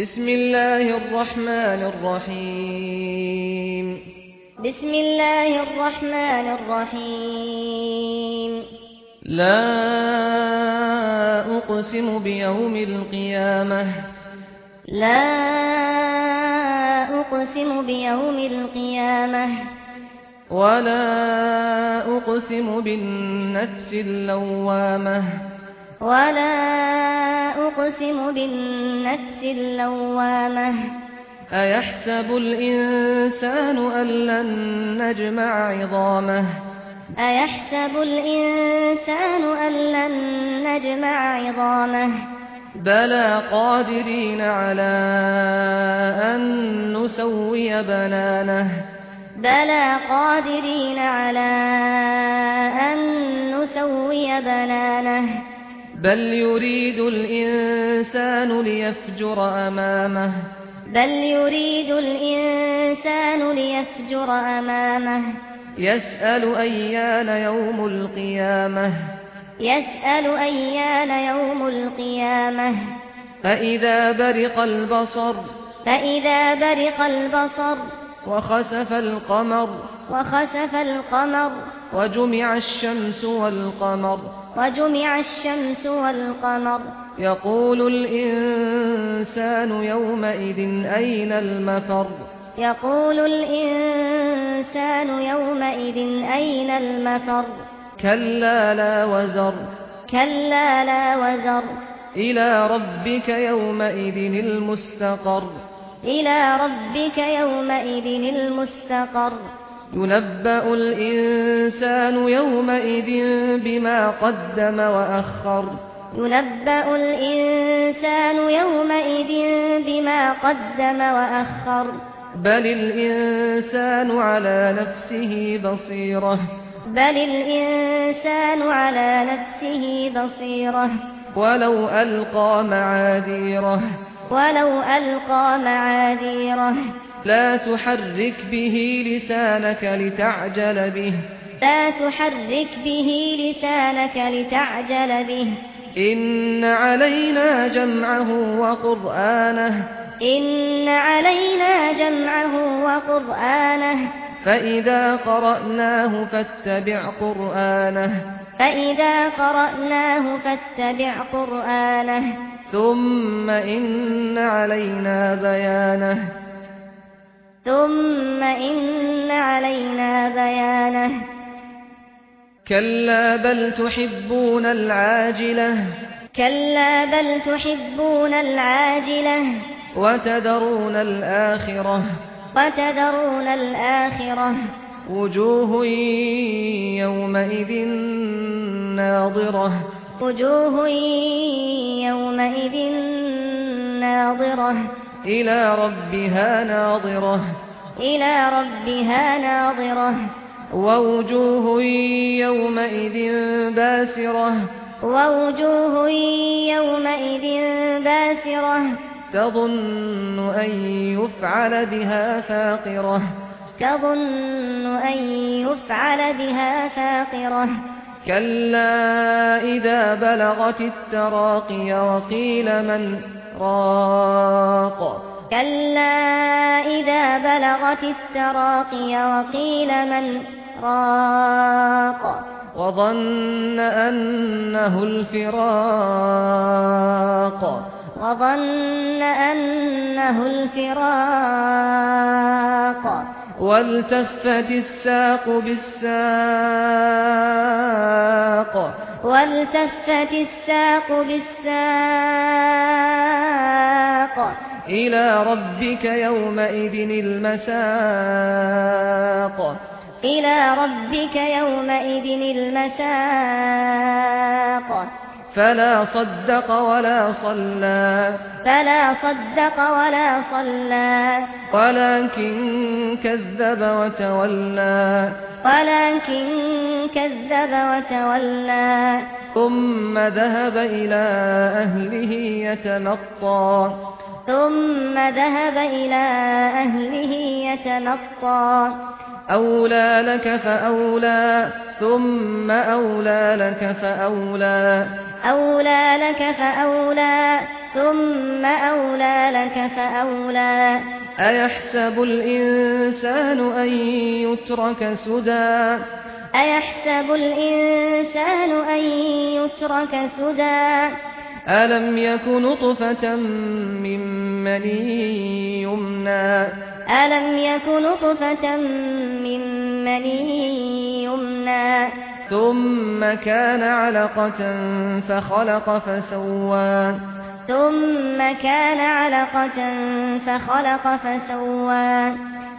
بسم الله الرحمن الرحيم بسم الله الرحمن الرحيم لا اقسم بيوم القيامه لا اقسم بيوم القيامه ولا اقسم بالنفس اللوامه ولا أقسم بالنفس اللوامة أيحسب الإنسان أن لن نجمع عظامه؟ أيحسب الإنسان أن لن نجمع عظامه؟ بلى قادرين على أن نسوي بنانه. بلى قادرين على أن نسوي بنانه. بل يريد الإنسان ليفجر أمامه. بل يريد الإنسان ليفجر أمامه. يسأل أيان يوم القيامة. يسأل أيان يوم القيامة. فإذا برق البصر. فإذا برق البصر. وخسف القمر. وخسف القمر. وجمع الشمس والقمر. وجمع الشمس والقمر. يقول الإنسان يومئذ أين المفر؟ يقول الإنسان يومئذ أين المفر؟ كلا لا وزر. كلا لا وزر. إلى ربك يومئذ المستقر. إلى ربك يومئذ المستقر. ينبأ الإنسان يومئذ بما قدم وأخر ينبأ الإنسان يومئذ بما قدم وأخر بل الإنسان على نفسه بصيرة بل الإنسان على نفسه بصيرة ولو ألقى معاذيره ولو ألقى معاذيره لا تحرك به لسانك لتعجل به. لا تحرك به لسانك لتعجل به. إن علينا جمعه وقرآنه. إن علينا جمعه وقرآنه. فإذا قرأناه فاتبع قرآنه. فإذا قرأناه فاتبع قرآنه. ثم إن علينا بيانه. ثم إن علينا بيانه. كلا بل تحبون العاجلة. كلا بل تحبون العاجلة. وتذرون الآخرة. وتذرون الآخرة. وجوه يومئذ ناضره وجوه يومئذ ناضره إلى ربها ناظرة. إلى ربها ناظرة. ووجوه يومئذ باسرة. ووجوه يومئذ باسرة. تظن أن يفعل بها فاقرة. تظن أن يفعل بها فاقرة. كلا إذا بلغت التراقي وقيل من التفراق كلا إذا بلغت التراقي وقيل من راق وظن أنه الفراق. وظن أنه الفراق. والتفت الساق بالساق. والتفت الساق بالساق. إلى ربك يومئذ المساق. إلى ربك يومئذ المساق. فلا صدق ولا صلى. فلا صدق ولا صلى. ولكن كذب وتولى. ولكن كذب وتولى. ثم ذهب إلى أهله يتمطى. ثم ذهب إلى أهله يتنطى أولى لك فأولى ثم أولى لك فأولى. أولى لك فأولى ثم أولى لك فأولى. أيحسب الإنسان أن يترك سدى؟ أيحسب الإنسان أن يترك سدى؟ ألم يكن نطفة من مني يمنى ألم يكن نطفة من مني يمنى ثم كان علقة فخلق فسوى ثم كان علقة فخلق فسوى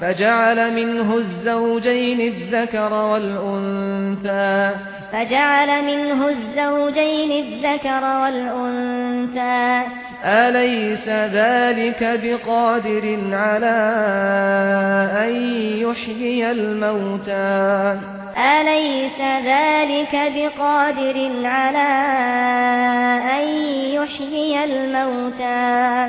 فجعل منه الزوجين الذكر والأنثى. فجعل منه الزوجين الذكر والأنثى. أليس ذلك بقادر على أن يحيي الموتى؟ أليس ذلك بقادر على أن يحيي الموتى؟